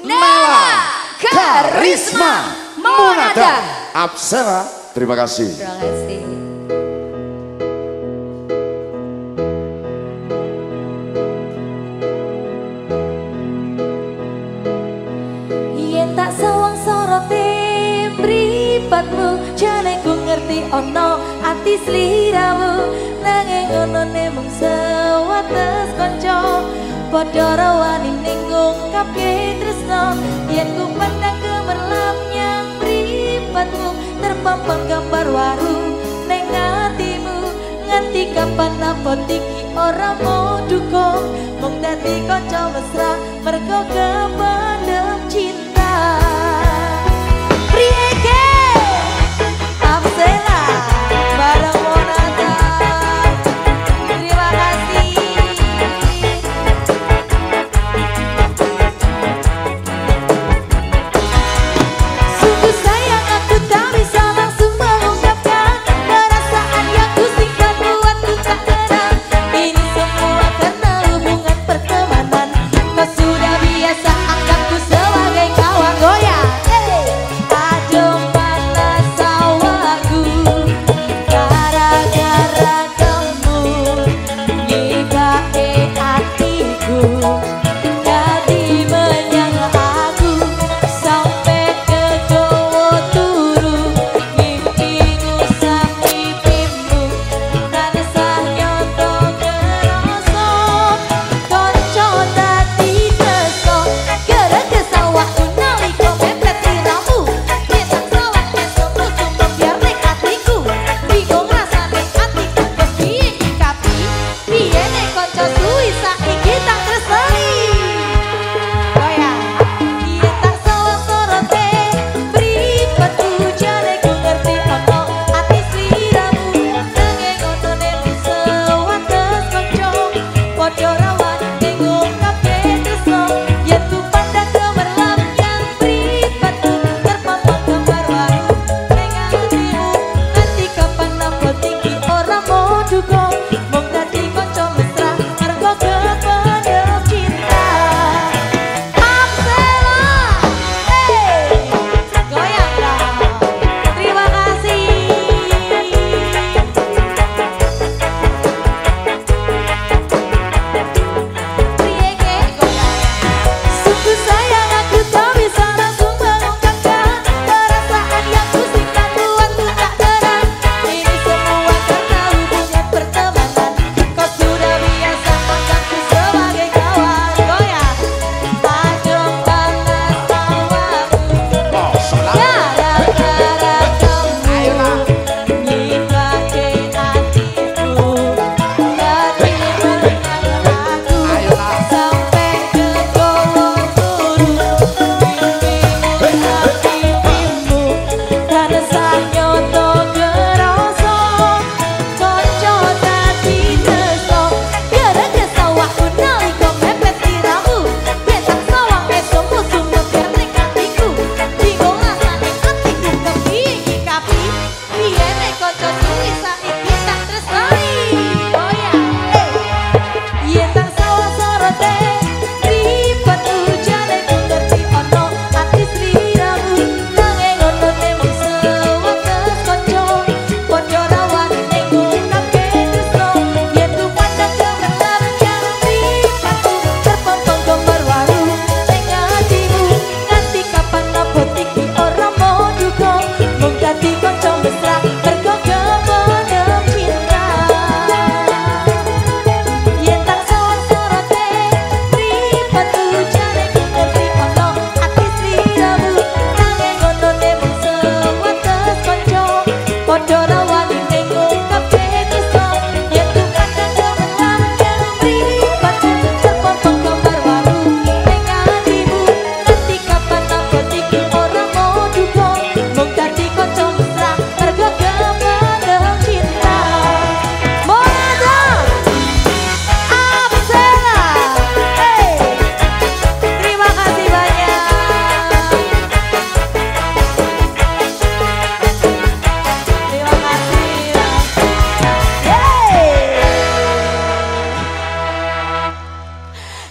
Nela Karisma Monada. Apsela, terima kasih. Terima kasih. Yen tak sawang sorote jane ku ngerti ono ati sliramu nanging ngono ne mung sewates kanca padha rawani ning ngungkapke tresno yen ku pandang gemerlap nyang mripatmu terpampang gambar waru ning atimu nganti kapan apa iki ora mau dukung mung dadi kanca mesra mergo kependem cinta. Prieke Amsela. bareng nuestra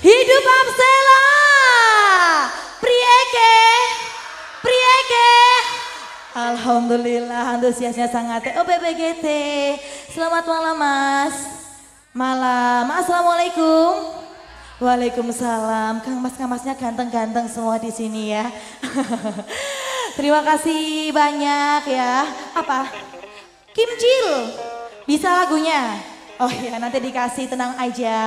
Hidup Amsela. Prieke. Prieke. Alhamdulillah antusiasnya sangat Oh BBGT. Selamat malam Mas. Malam. Assalamualaikum. Waalaikumsalam. Kang Mas Kang ganteng-ganteng semua di sini ya. Terima kasih banyak ya. Apa? Kim Jil. Bisa lagunya? Oh ya, nanti dikasih tenang aja.